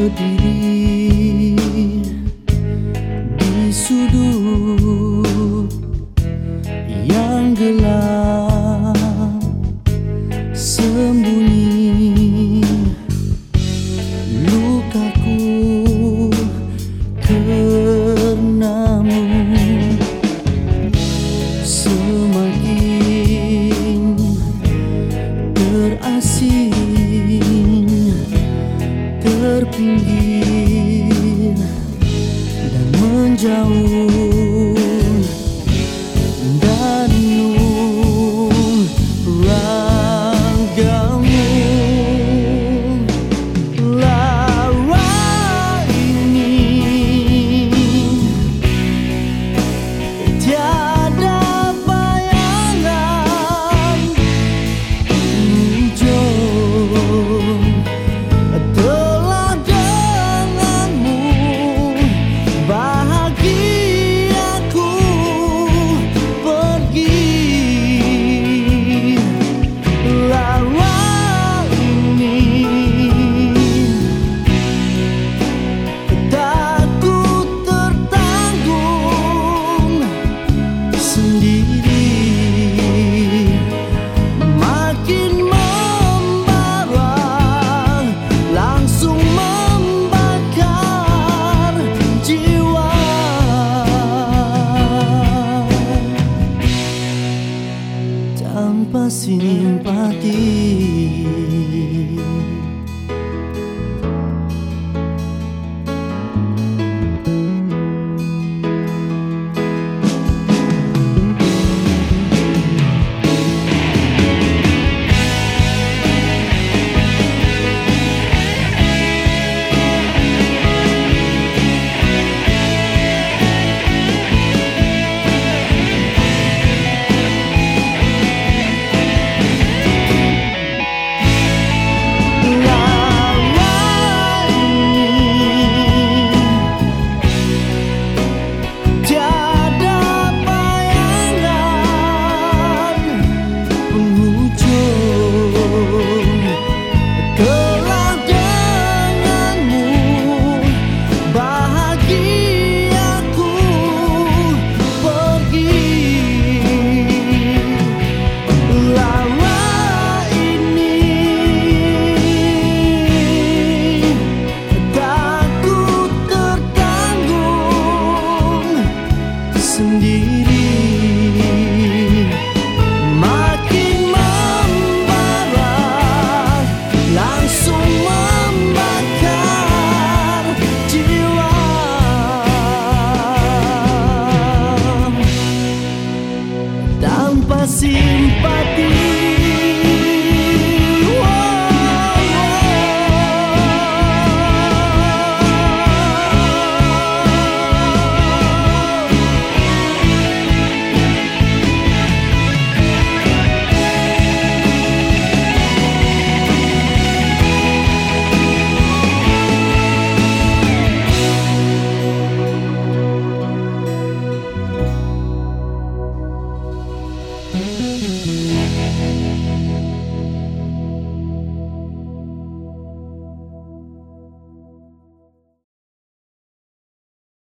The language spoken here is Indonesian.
would believe. Terpinggir dan menjauh tanpa simpati.